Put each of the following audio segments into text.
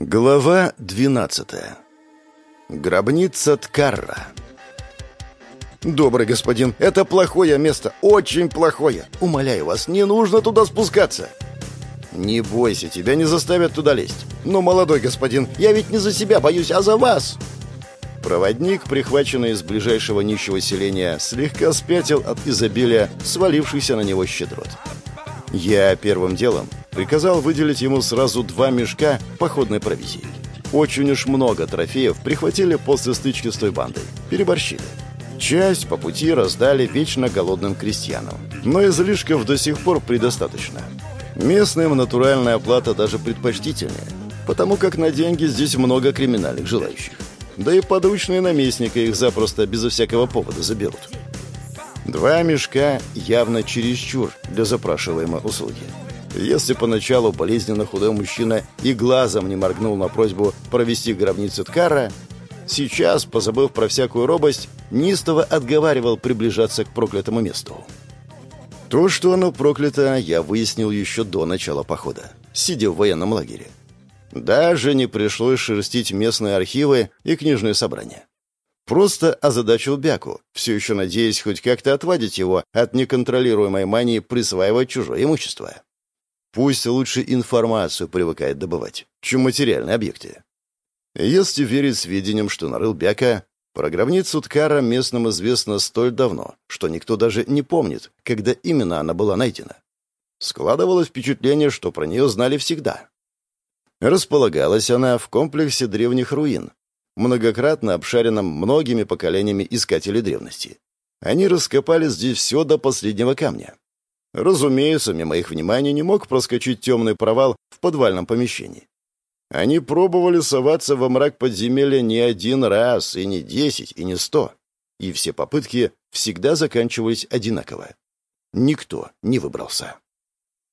Глава 12. Гробница Ткарра. «Добрый господин, это плохое место, очень плохое. Умоляю вас, не нужно туда спускаться». «Не бойся, тебя не заставят туда лезть. Но, молодой господин, я ведь не за себя боюсь, а за вас». Проводник, прихваченный из ближайшего нищего селения, слегка спятил от изобилия свалившийся на него щедрот. Я первым делом приказал выделить ему сразу два мешка походной провизии. Очень уж много трофеев прихватили после стычки с той бандой. Переборщили. Часть по пути раздали вечно голодным крестьянам. Но излишков до сих пор предостаточно. Местным натуральная оплата даже предпочтительнее, потому как на деньги здесь много криминальных желающих. Да и подручные наместника их запросто безо всякого повода заберут. Два мешка явно чересчур для запрашиваемой услуги. Если поначалу болезненно худой мужчина и глазом не моргнул на просьбу провести гробницу Ткара, сейчас, позабыв про всякую робость, Нистово отговаривал приближаться к проклятому месту. То, что оно проклято, я выяснил еще до начала похода, сидя в военном лагере. Даже не пришлось шерстить местные архивы и книжные собрания. Просто озадачил Бяку, все еще надеясь хоть как-то отвадить его от неконтролируемой мании присваивать чужое имущество. Пусть лучше информацию привыкает добывать, чем материальные объекты. Если верить сведениям, что нарыл Бяка, про гробницу Ткара местным известно столь давно, что никто даже не помнит, когда именно она была найдена. Складывалось впечатление, что про нее знали всегда. Располагалась она в комплексе древних руин, многократно обшаренном многими поколениями искателей древности. Они раскопали здесь все до последнего камня. Разумеется, мимо их внимания не мог проскочить темный провал в подвальном помещении. Они пробовали соваться во мрак подземелья не один раз, и не десять, и не сто. И все попытки всегда заканчивались одинаково. Никто не выбрался.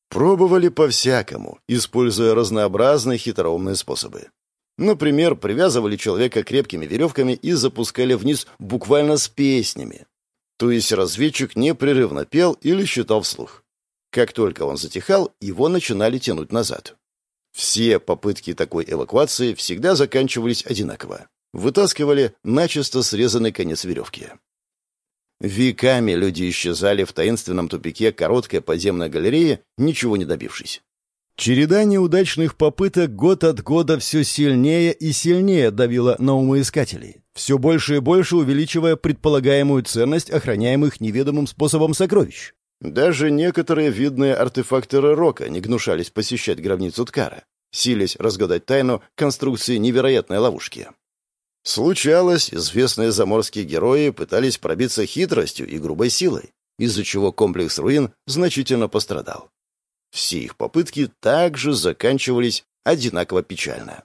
Пробовали по-всякому, используя разнообразные хитроумные способы. Например, привязывали человека крепкими веревками и запускали вниз буквально с песнями. То есть разведчик непрерывно пел или считал вслух. Как только он затихал, его начинали тянуть назад. Все попытки такой эвакуации всегда заканчивались одинаково. Вытаскивали начисто срезанный конец веревки. Веками люди исчезали в таинственном тупике короткой подземной галереи, ничего не добившись. Череда неудачных попыток год от года все сильнее и сильнее давила на умоискателей, все больше и больше увеличивая предполагаемую ценность охраняемых неведомым способом сокровищ. Даже некоторые видные артефакторы Рока не гнушались посещать гробницу Ткара, силясь разгадать тайну конструкции невероятной ловушки. Случалось, известные заморские герои пытались пробиться хитростью и грубой силой, из-за чего комплекс руин значительно пострадал. Все их попытки также заканчивались одинаково печально.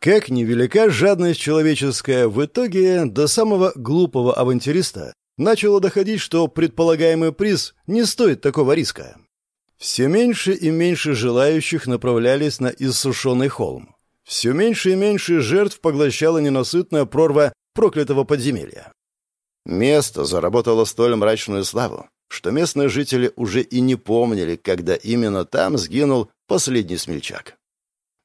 Как невелика жадность человеческая, в итоге до самого глупого авантюриста начало доходить, что предполагаемый приз не стоит такого риска. Все меньше и меньше желающих направлялись на иссушенный холм. Все меньше и меньше жертв поглощала ненасытная прорва проклятого подземелья. Место заработало столь мрачную славу, что местные жители уже и не помнили, когда именно там сгинул последний смельчак.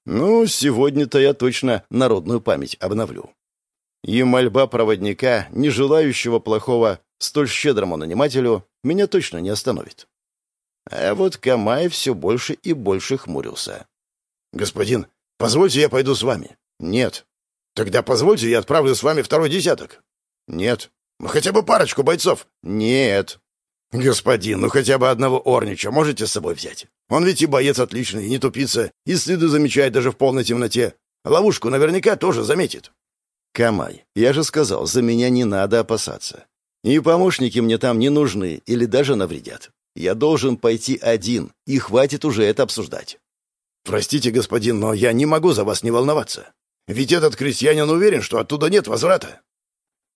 Ну, сегодня-то я точно народную память обновлю. И мольба проводника, не желающего плохого столь щедрому нанимателю, меня точно не остановит. А вот Камай все больше и больше хмурился. «Господин, позвольте я пойду с вами?» «Нет». «Тогда позвольте я отправлю с вами второй десяток?» «Нет». «Ну, хотя бы парочку бойцов?» «Нет». «Господин, ну хотя бы одного Орнича можете с собой взять? Он ведь и боец отличный, и не тупица, и следы замечает даже в полной темноте. Ловушку наверняка тоже заметит». «Камай, я же сказал, за меня не надо опасаться. И помощники мне там не нужны или даже навредят. Я должен пойти один, и хватит уже это обсуждать». «Простите, господин, но я не могу за вас не волноваться. Ведь этот крестьянин уверен, что оттуда нет возврата».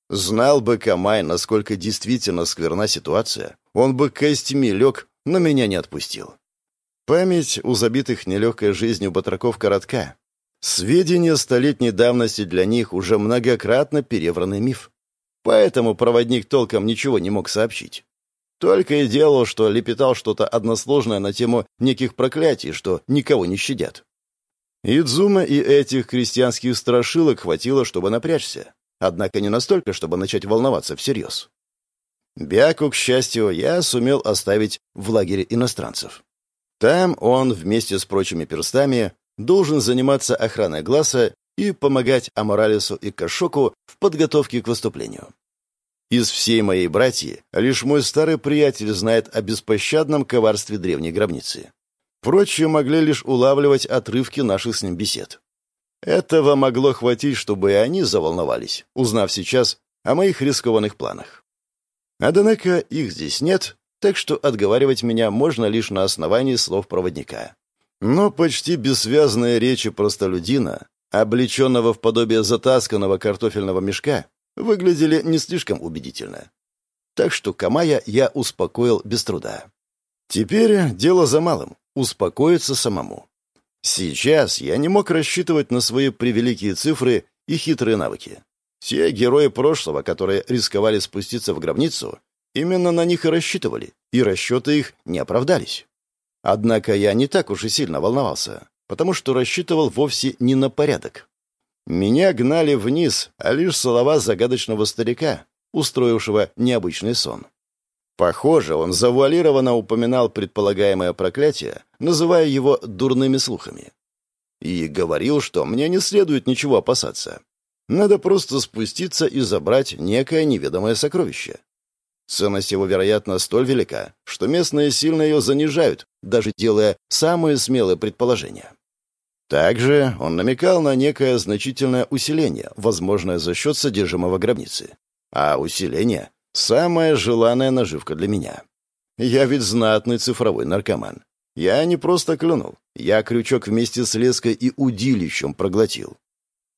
Знал бы Камай, насколько действительно скверна ситуация, он бы костями лег, но меня не отпустил. Память у забитых нелегкой жизнью батраков коротка. Сведения столетней давности для них уже многократно перевранный миф. Поэтому проводник толком ничего не мог сообщить. Только и делал, что лепетал что-то односложное на тему неких проклятий, что никого не щадят. Идзума и этих крестьянских страшилок хватило, чтобы напрячься. Однако не настолько, чтобы начать волноваться всерьез. Бяку, к счастью, я сумел оставить в лагере иностранцев. Там он вместе с прочими перстами должен заниматься охраной глаза и помогать Аморалису и Кашоку в подготовке к выступлению. Из всей моей братьи лишь мой старый приятель знает о беспощадном коварстве древней гробницы. Прочие могли лишь улавливать отрывки наших с ним бесед. Этого могло хватить, чтобы и они заволновались, узнав сейчас о моих рискованных планах. Однако их здесь нет, так что отговаривать меня можно лишь на основании слов проводника. Но почти бессвязные речи простолюдина, облеченного в подобие затасканного картофельного мешка, выглядели не слишком убедительно. Так что Камая я успокоил без труда. Теперь дело за малым — успокоиться самому. Сейчас я не мог рассчитывать на свои превеликие цифры и хитрые навыки. Те герои прошлого, которые рисковали спуститься в гробницу, именно на них и рассчитывали, и расчеты их не оправдались. Однако я не так уж и сильно волновался, потому что рассчитывал вовсе не на порядок. Меня гнали вниз, а лишь слова загадочного старика, устроившего необычный сон. Похоже, он завуалированно упоминал предполагаемое проклятие, называя его дурными слухами. И говорил, что мне не следует ничего опасаться. Надо просто спуститься и забрать некое неведомое сокровище. Ценность его, вероятно, столь велика, что местные сильно ее занижают, даже делая самые смелые предположения. Также он намекал на некое значительное усиление, возможное за счет содержимого гробницы. А усиление — самая желанная наживка для меня. Я ведь знатный цифровой наркоман. Я не просто клюнул, я крючок вместе с леской и удилищем проглотил.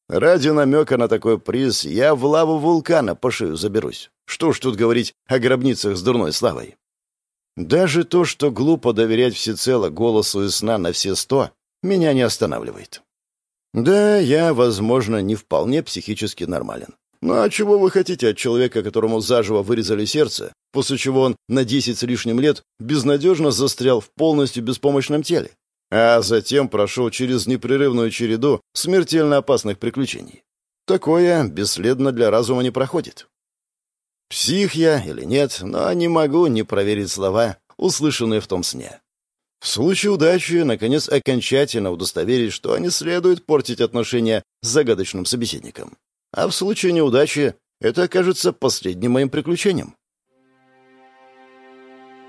Ради намека на такой приз я в лаву вулкана по шею заберусь. Что ж тут говорить о гробницах с дурной славой? Даже то, что глупо доверять всецело голосу и сна на все сто, меня не останавливает. Да, я, возможно, не вполне психически нормален. Ну а чего вы хотите от человека, которому заживо вырезали сердце, после чего он на десять с лишним лет безнадежно застрял в полностью беспомощном теле? а затем прошел через непрерывную череду смертельно опасных приключений. Такое бесследно для разума не проходит. Псих я или нет, но не могу не проверить слова, услышанные в том сне. В случае удачи, наконец, окончательно удостоверить, что не следует портить отношения с загадочным собеседником. А в случае неудачи это окажется последним моим приключением.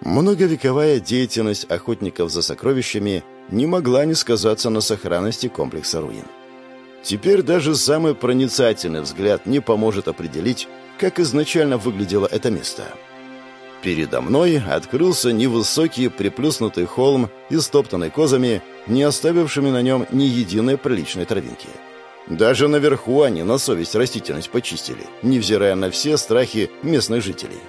Многовековая деятельность охотников за сокровищами не могла не сказаться на сохранности комплекса руин. Теперь даже самый проницательный взгляд не поможет определить, как изначально выглядело это место. Передо мной открылся невысокий приплюснутый холм, истоптанный козами, не оставившими на нем ни единой приличной травинки. Даже наверху они на совесть растительность почистили, невзирая на все страхи местных жителей.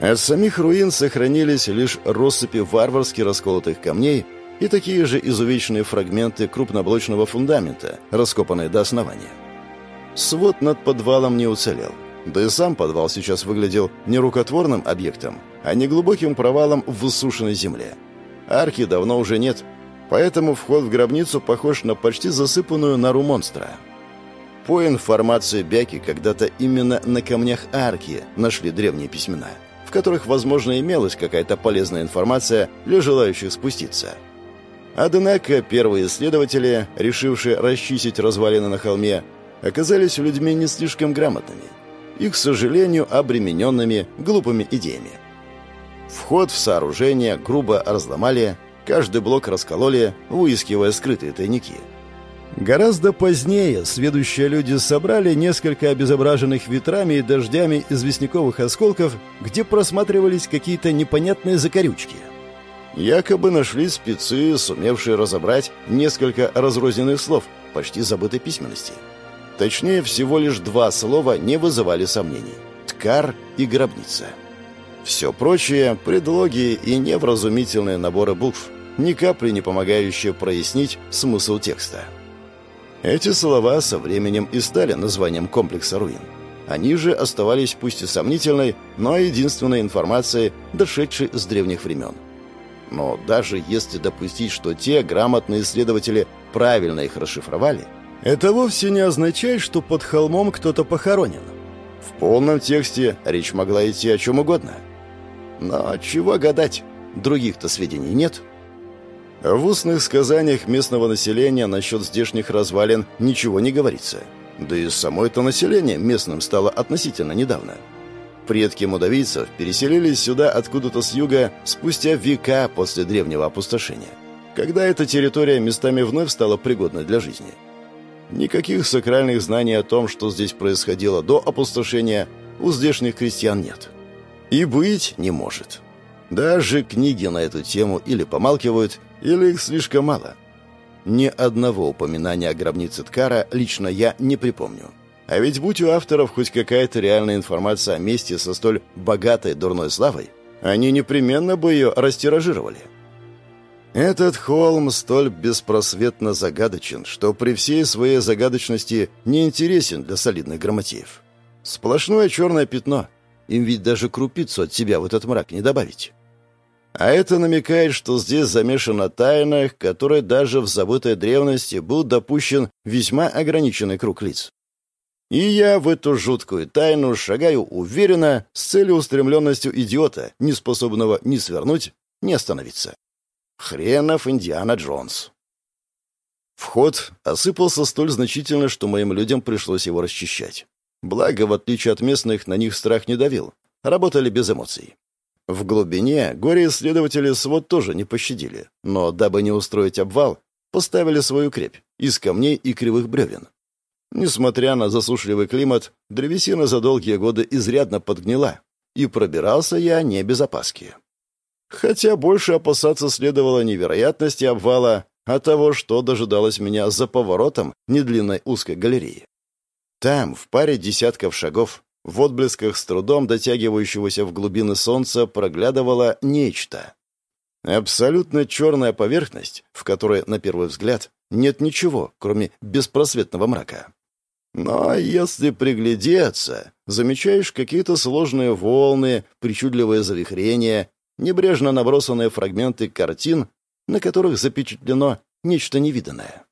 От самих руин сохранились лишь россыпи варварски расколотых камней и такие же изувеченные фрагменты крупноблочного фундамента, раскопанные до основания. Свод над подвалом не уцелел. Да и сам подвал сейчас выглядел не рукотворным объектом, а не глубоким провалом в высушенной земле. Арки давно уже нет, поэтому вход в гробницу похож на почти засыпанную нору монстра. По информации Бяки, когда-то именно на камнях арки нашли древние письмена, в которых, возможно, имелась какая-то полезная информация для желающих спуститься – Однако первые исследователи, решившие расчистить развалины на холме, оказались людьми не слишком грамотными и, к сожалению, обремененными глупыми идеями. Вход в сооружение грубо разломали, каждый блок раскололи, выискивая скрытые тайники. Гораздо позднее следующие люди собрали несколько обезображенных ветрами и дождями известняковых осколков, где просматривались какие-то непонятные закорючки – Якобы нашли спецы, сумевшие разобрать несколько разрозненных слов, почти забытой письменности. Точнее, всего лишь два слова не вызывали сомнений. «Ткар» и «гробница». Все прочее — предлоги и невразумительные наборы букв, ни капли не помогающие прояснить смысл текста. Эти слова со временем и стали названием комплекса руин. Они же оставались пусть и сомнительной, но единственной информацией, дошедшей с древних времен. Но даже если допустить, что те грамотные исследователи правильно их расшифровали, это вовсе не означает, что под холмом кто-то похоронен. В полном тексте речь могла идти о чем угодно. Но чего гадать? Других-то сведений нет. В устных сказаниях местного населения насчет здешних развалин ничего не говорится. Да и само это население местным стало относительно недавно. Предки мудавийцев переселились сюда откуда-то с юга спустя века после древнего опустошения, когда эта территория местами вновь стала пригодной для жизни. Никаких сакральных знаний о том, что здесь происходило до опустошения, у здешних крестьян нет. И быть не может. Даже книги на эту тему или помалкивают, или их слишком мало. Ни одного упоминания о гробнице Ткара лично я не припомню. А ведь будь у авторов хоть какая-то реальная информация о месте со столь богатой дурной славой, они непременно бы ее растиражировали. Этот холм столь беспросветно загадочен, что при всей своей загадочности не интересен для солидных грамотеев. Сплошное черное пятно. Им ведь даже крупицу от себя в этот мрак не добавить. А это намекает, что здесь замешана тайна, которой даже в забытой древности был допущен весьма ограниченный круг лиц. И я в эту жуткую тайну шагаю уверенно, с целеустремленностью идиота, не способного ни свернуть, ни остановиться. Хренов Индиана Джонс. Вход осыпался столь значительно, что моим людям пришлось его расчищать. Благо, в отличие от местных, на них страх не давил. Работали без эмоций. В глубине горе-исследователи свод тоже не пощадили, но, дабы не устроить обвал, поставили свою крепь из камней и кривых бревен. Несмотря на засушливый климат, древесина за долгие годы изрядно подгнила, и пробирался я не без опаски. Хотя больше опасаться следовало не вероятности обвала, а того, что дожидалось меня за поворотом недлинной узкой галереи. Там, в паре десятков шагов, в отблесках с трудом дотягивающегося в глубины солнца проглядывало нечто. Абсолютно черная поверхность, в которой, на первый взгляд, нет ничего, кроме беспросветного мрака. Но если приглядеться, замечаешь какие-то сложные волны, причудливые завихрения, небрежно набросанные фрагменты картин, на которых запечатлено нечто невиданное.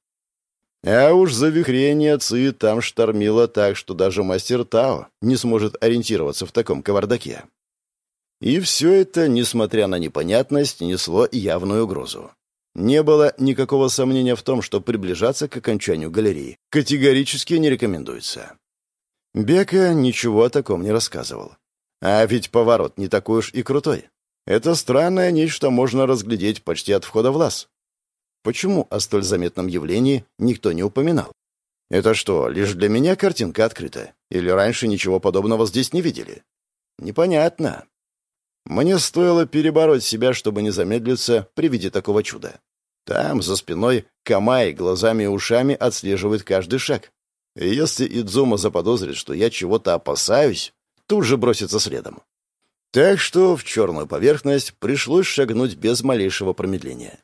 А уж завихрение Ци там штормило так, что даже мастер Тао не сможет ориентироваться в таком кавардаке. И все это, несмотря на непонятность, несло явную угрозу. Не было никакого сомнения в том, что приближаться к окончанию галереи категорически не рекомендуется. Бека ничего о таком не рассказывал. А ведь поворот не такой уж и крутой. Это странное нечто можно разглядеть почти от входа в лаз. Почему о столь заметном явлении никто не упоминал? Это что, лишь для меня картинка открыта? Или раньше ничего подобного здесь не видели? Непонятно. Мне стоило перебороть себя, чтобы не замедлиться при виде такого чуда. Там, за спиной, Камай глазами и ушами отслеживает каждый шаг. И если Идзума заподозрит, что я чего-то опасаюсь, тут же бросится следом. Так что в черную поверхность пришлось шагнуть без малейшего промедления.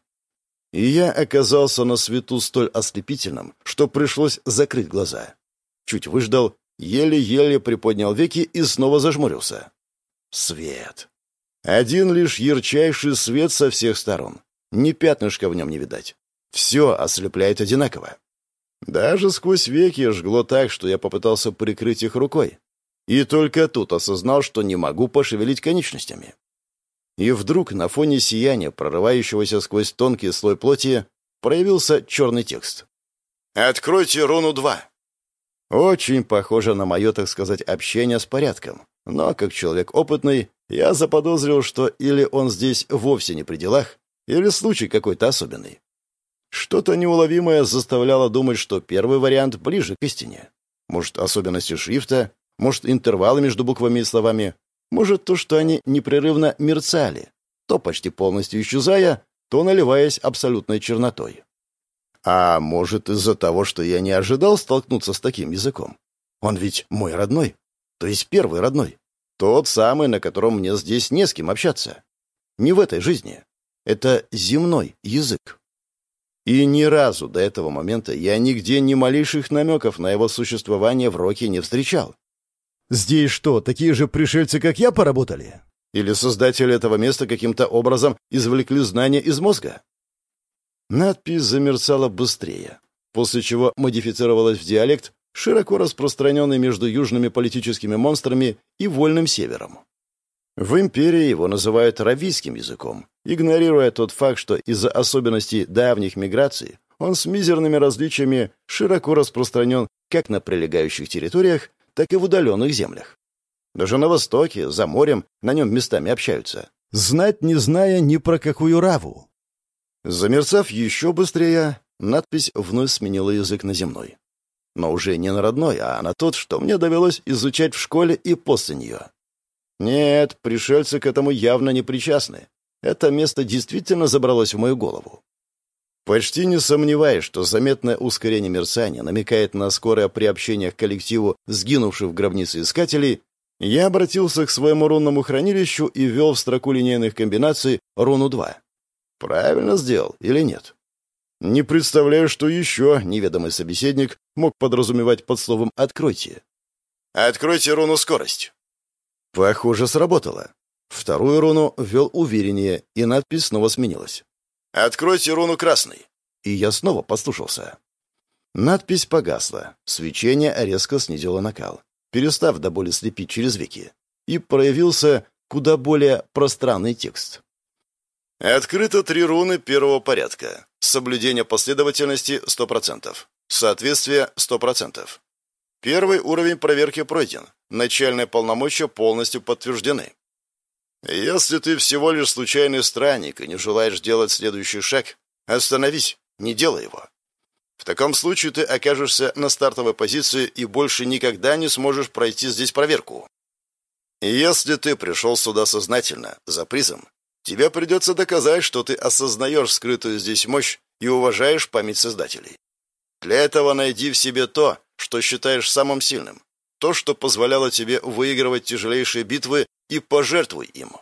И я оказался на свету столь ослепительным, что пришлось закрыть глаза. Чуть выждал, еле-еле приподнял веки и снова зажмурился. Свет. Один лишь ярчайший свет со всех сторон. Ни пятнышка в нем не видать. Все ослепляет одинаково. Даже сквозь веки жгло так, что я попытался прикрыть их рукой. И только тут осознал, что не могу пошевелить конечностями. И вдруг на фоне сияния, прорывающегося сквозь тонкий слой плоти, проявился черный текст. «Откройте руну 2». Очень похоже на мое, так сказать, общение с порядком. Но, как человек опытный, я заподозрил, что или он здесь вовсе не при делах, или случай какой-то особенный. Что-то неуловимое заставляло думать, что первый вариант ближе к истине. Может, особенности шрифта, может, интервалы между буквами и словами, может, то, что они непрерывно мерцали, то почти полностью исчезая, то наливаясь абсолютной чернотой. А может, из-за того, что я не ожидал столкнуться с таким языком? Он ведь мой родной, то есть первый родной. Тот самый, на котором мне здесь не с кем общаться. Не в этой жизни. Это земной язык. И ни разу до этого момента я нигде ни малейших намеков на его существование в Роке не встречал. Здесь что, такие же пришельцы, как я, поработали? Или создатели этого места каким-то образом извлекли знания из мозга? Надпись замерцала быстрее, после чего модифицировалась в диалект, широко распространенный между южными политическими монстрами и вольным севером. В империи его называют равийским языком, игнорируя тот факт, что из-за особенностей давних миграций он с мизерными различиями широко распространен как на прилегающих территориях, так и в удаленных землях. Даже на востоке, за морем, на нем местами общаются. Знать не зная ни про какую раву. Замерцав еще быстрее, надпись вновь сменила язык на земной. Но уже не на родной, а на тот, что мне довелось изучать в школе и после нее. Нет, пришельцы к этому явно не причастны. Это место действительно забралось в мою голову. Почти не сомневаюсь, что заметное ускорение мерцания намекает на скорое приобщение к коллективу сгинувших в гробнице искателей, я обратился к своему рунному хранилищу и ввел в строку линейных комбинаций руну 2. Правильно сделал или нет? Не представляю, что еще неведомый собеседник мог подразумевать под словом «откройте». «Откройте руну скорость». Похоже, сработало. Вторую руну ввел увереннее, и надпись снова сменилась. «Откройте руну красный». И я снова послушался. Надпись погасла. Свечение резко снизило накал, перестав до боли слепить через веки. И проявился куда более пространный текст. Открыто три руны первого порядка. Соблюдение последовательности 100%. Соответствие 100%. Первый уровень проверки пройден. Начальные полномочия полностью подтверждены. Если ты всего лишь случайный странник и не желаешь делать следующий шаг, остановись, не делай его. В таком случае ты окажешься на стартовой позиции и больше никогда не сможешь пройти здесь проверку. Если ты пришел сюда сознательно, за призом, тебе придется доказать, что ты осознаешь скрытую здесь мощь и уважаешь память Создателей. Для этого найди в себе то, что считаешь самым сильным, то, что позволяло тебе выигрывать тяжелейшие битвы, и пожертвуй им.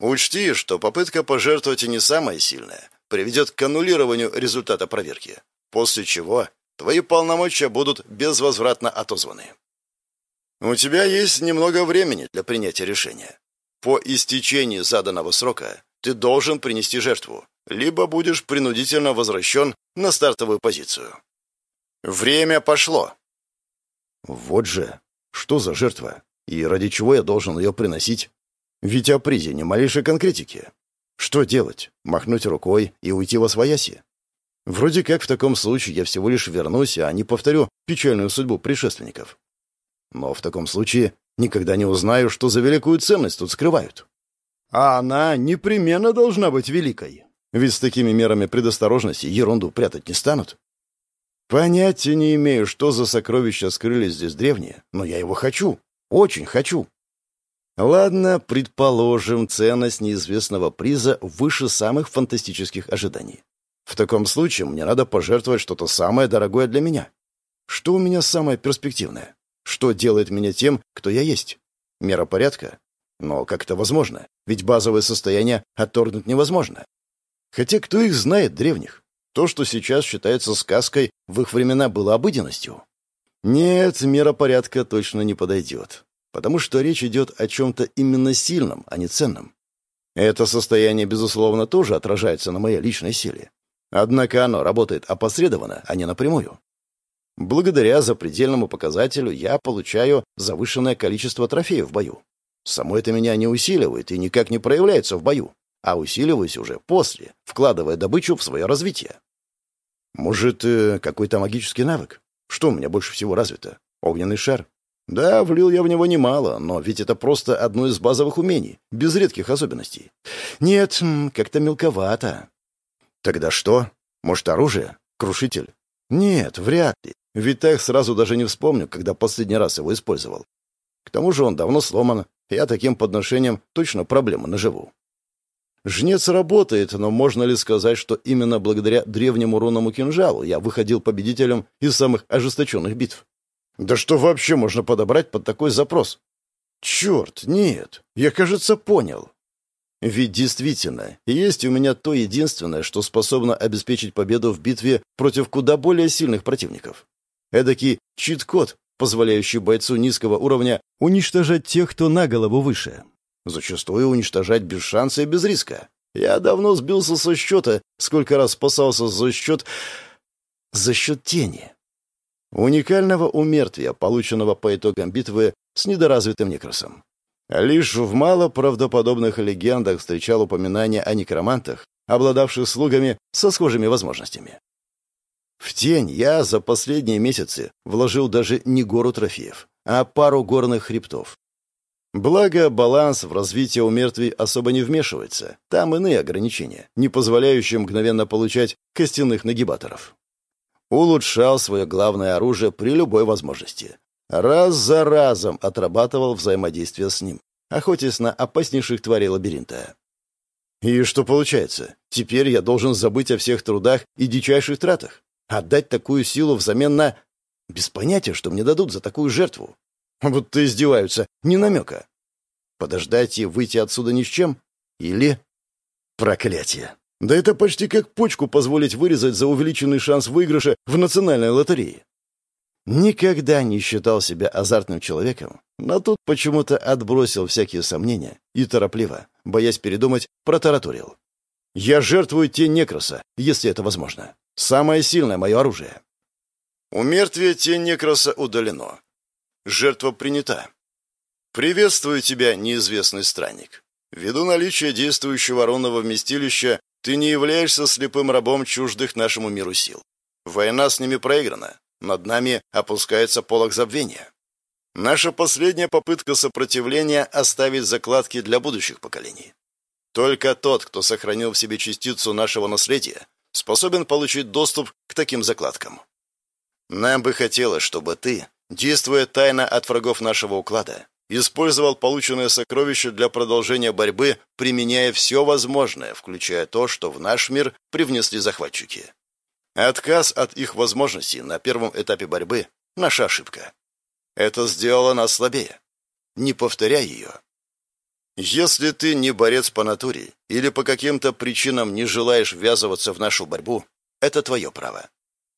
Учти, что попытка пожертвовать и не самая сильная приведет к аннулированию результата проверки, после чего твои полномочия будут безвозвратно отозваны. У тебя есть немного времени для принятия решения. По истечении заданного срока ты должен принести жертву, либо будешь принудительно возвращен на стартовую позицию. Время пошло. Вот же, что за жертва? И ради чего я должен ее приносить? Ведь о призе ни малейшей конкретики. Что делать? Махнуть рукой и уйти во свояси? Вроде как в таком случае я всего лишь вернусь, а не повторю печальную судьбу предшественников. Но в таком случае никогда не узнаю, что за великую ценность тут скрывают. А она непременно должна быть великой. Ведь с такими мерами предосторожности ерунду прятать не станут. Понятия не имею, что за сокровища скрылись здесь древние, но я его хочу. Очень хочу. Ладно, предположим, ценность неизвестного приза выше самых фантастических ожиданий. В таком случае мне надо пожертвовать что-то самое дорогое для меня. Что у меня самое перспективное? Что делает меня тем, кто я есть? Мера порядка? Но как это возможно? Ведь базовое состояние отторгнуть невозможно. Хотя кто их знает, древних? То, что сейчас считается сказкой, в их времена было обыденностью. Нет, мера порядка точно не подойдет, потому что речь идет о чем-то именно сильном, а не ценном. Это состояние, безусловно, тоже отражается на моей личной силе. Однако оно работает опосредованно, а не напрямую. Благодаря запредельному показателю я получаю завышенное количество трофеев в бою. Само это меня не усиливает и никак не проявляется в бою, а усиливаюсь уже после, вкладывая добычу в свое развитие. Может, э, какой-то магический навык? Что у меня больше всего развито? Огненный шар? Да, влил я в него немало, но ведь это просто одно из базовых умений, без редких особенностей. Нет, как-то мелковато. Тогда что? Может, оружие? Крушитель? Нет, вряд ли. Ведь так сразу даже не вспомню, когда последний раз его использовал. К тому же он давно сломан, я таким подношением точно проблемы наживу. Жнец работает, но можно ли сказать, что именно благодаря древнему рунному кинжалу я выходил победителем из самых ожесточенных битв? Да что вообще можно подобрать под такой запрос? Черт, нет, я, кажется, понял. Ведь действительно, есть у меня то единственное, что способно обеспечить победу в битве против куда более сильных противников. Эдакий чит-код, позволяющий бойцу низкого уровня уничтожать тех, кто на голову выше. Зачастую уничтожать без шанса и без риска. Я давно сбился со счета, сколько раз спасался за счет... за счет тени. Уникального умертвия, полученного по итогам битвы с недоразвитым некросом. Лишь в малоправдоподобных легендах встречал упоминание о некромантах, обладавших слугами со схожими возможностями. В тень я за последние месяцы вложил даже не гору трофеев, а пару горных хребтов. Благо, баланс в развитии у мертвей особо не вмешивается. Там иные ограничения, не позволяющие мгновенно получать костяных нагибаторов. Улучшал свое главное оружие при любой возможности. Раз за разом отрабатывал взаимодействие с ним, охотясь на опаснейших тварей лабиринта. И что получается? Теперь я должен забыть о всех трудах и дичайших тратах? Отдать такую силу взамен на... Без понятия, что мне дадут за такую жертву. Вот ты издеваются, не намека. Подождать и выйти отсюда ни с чем? Или... Проклятие. Да это почти как почку позволить вырезать за увеличенный шанс выигрыша в национальной лотерее. Никогда не считал себя азартным человеком, но тут почему-то отбросил всякие сомнения и торопливо, боясь передумать, протараторил. «Я жертвую тень Некроса, если это возможно. Самое сильное мое оружие». У мертвия тень Некроса удалено. Жертва принята. «Приветствую тебя, неизвестный странник. Ввиду наличия действующего рунного вместилища, ты не являешься слепым рабом чуждых нашему миру сил. Война с ними проиграна. Над нами опускается полог забвения. Наша последняя попытка сопротивления — оставить закладки для будущих поколений. Только тот, кто сохранил в себе частицу нашего наследия, способен получить доступ к таким закладкам. Нам бы хотелось, чтобы ты действуя тайно от врагов нашего уклада, использовал полученное сокровище для продолжения борьбы, применяя все возможное, включая то, что в наш мир привнесли захватчики. Отказ от их возможностей на первом этапе борьбы – наша ошибка. Это сделало нас слабее. Не повторяй ее. Если ты не борец по натуре или по каким-то причинам не желаешь ввязываться в нашу борьбу, это твое право.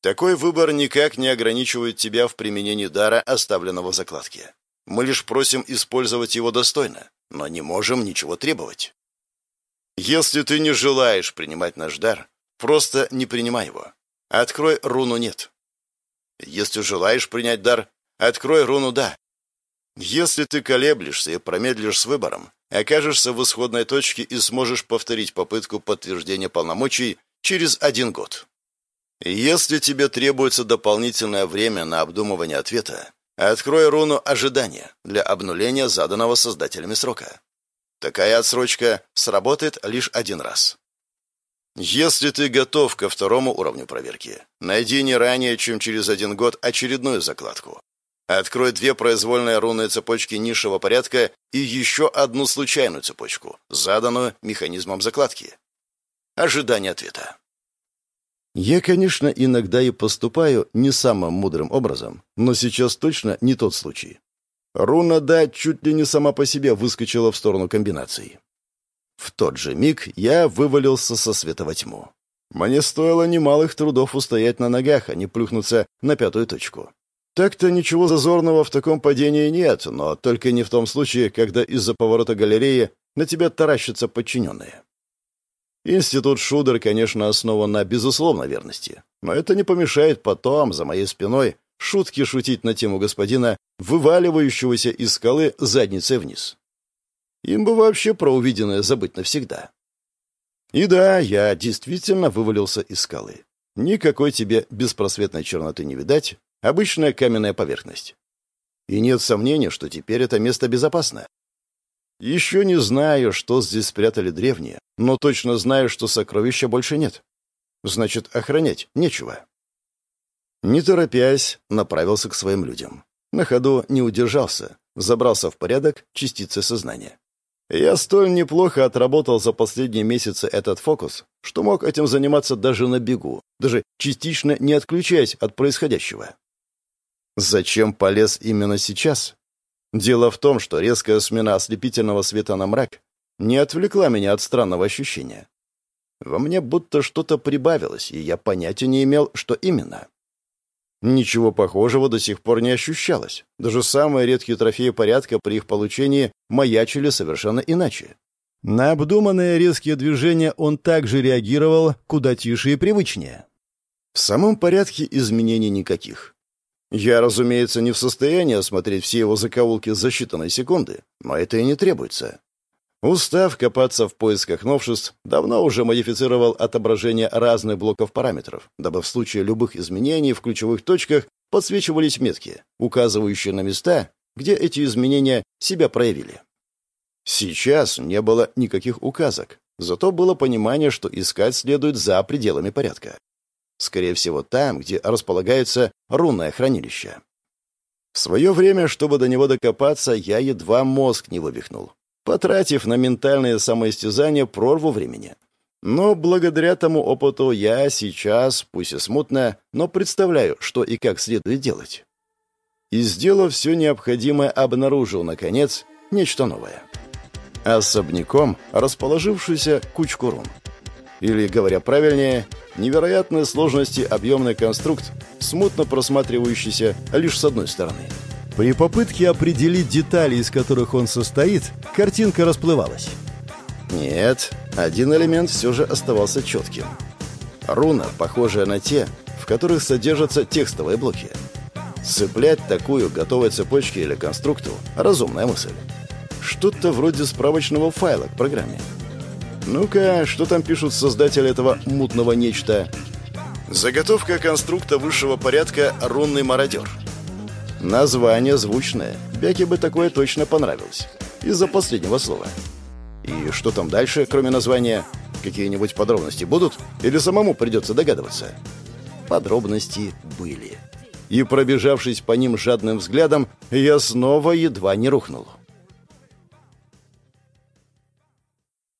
Такой выбор никак не ограничивает тебя в применении дара, оставленного в закладке. Мы лишь просим использовать его достойно, но не можем ничего требовать. Если ты не желаешь принимать наш дар, просто не принимай его. Открой руну «нет». Если желаешь принять дар, открой руну «да». Если ты колеблешься и промедлишь с выбором, окажешься в исходной точке и сможешь повторить попытку подтверждения полномочий через один год. Если тебе требуется дополнительное время на обдумывание ответа, открой руну ожидания для обнуления заданного создателями срока. Такая отсрочка сработает лишь один раз. Если ты готов ко второму уровню проверки, найди не ранее, чем через один год очередную закладку. Открой две произвольные рунные цепочки низшего порядка и еще одну случайную цепочку, заданную механизмом закладки. Ожидание ответа. Я, конечно, иногда и поступаю не самым мудрым образом, но сейчас точно не тот случай. Руна «да» чуть ли не сама по себе выскочила в сторону комбинаций. В тот же миг я вывалился со света во тьму. Мне стоило немалых трудов устоять на ногах, а не плюхнуться на пятую точку. Так-то ничего зазорного в таком падении нет, но только не в том случае, когда из-за поворота галереи на тебя таращатся подчиненные. Институт Шудер, конечно, основан на безусловной верности, но это не помешает потом, за моей спиной, шутки шутить на тему господина, вываливающегося из скалы задницей вниз. Им бы вообще про увиденное забыть навсегда. И да, я действительно вывалился из скалы. Никакой тебе беспросветной черноты не видать, обычная каменная поверхность. И нет сомнения, что теперь это место безопасное. Еще не знаю, что здесь спрятали древние, но точно знаю, что сокровища больше нет. Значит, охранять нечего. Не торопясь, направился к своим людям. На ходу не удержался, забрался в порядок частицы сознания. Я столь неплохо отработал за последние месяцы этот фокус, что мог этим заниматься даже на бегу, даже частично не отключаясь от происходящего. Зачем полез именно сейчас? Дело в том, что резкая смена ослепительного света на мрак не отвлекла меня от странного ощущения. Во мне будто что-то прибавилось, и я понятия не имел, что именно. Ничего похожего до сих пор не ощущалось. Даже самые редкие трофеи порядка при их получении маячили совершенно иначе. На обдуманные резкие движения он также реагировал куда тише и привычнее. В самом порядке изменений никаких. Я, разумеется, не в состоянии осмотреть все его закоулки за считанные секунды, но это и не требуется. Устав копаться в поисках новшеств, давно уже модифицировал отображение разных блоков параметров, дабы в случае любых изменений в ключевых точках подсвечивались метки, указывающие на места, где эти изменения себя проявили. Сейчас не было никаких указок, зато было понимание, что искать следует за пределами порядка. Скорее всего, там, где располагается рунное хранилище. В свое время, чтобы до него докопаться, я едва мозг не вывихнул, потратив на ментальное самоистязание прорву времени. Но благодаря тому опыту я сейчас, пусть и смутно, но представляю, что и как следует делать. И, сделав все необходимое, обнаружил, наконец, нечто новое. Особняком расположившуюся кучку рун. Или, говоря правильнее, невероятной сложности объемный конструкт, смутно просматривающийся лишь с одной стороны. При попытке определить детали, из которых он состоит, картинка расплывалась. Нет, один элемент все же оставался четким. Руна, похожая на те, в которых содержатся текстовые блоки. Цеплять такую готовой цепочке или конструкту – разумная мысль. Что-то вроде справочного файла к программе. Ну-ка, что там пишут создатели этого мутного нечто? Заготовка конструкта высшего порядка «Рунный мародер». Название звучное. Бяке бы такое точно понравилось. Из-за последнего слова. И что там дальше, кроме названия? Какие-нибудь подробности будут? Или самому придется догадываться? Подробности были. И, пробежавшись по ним жадным взглядом, я снова едва не рухнул.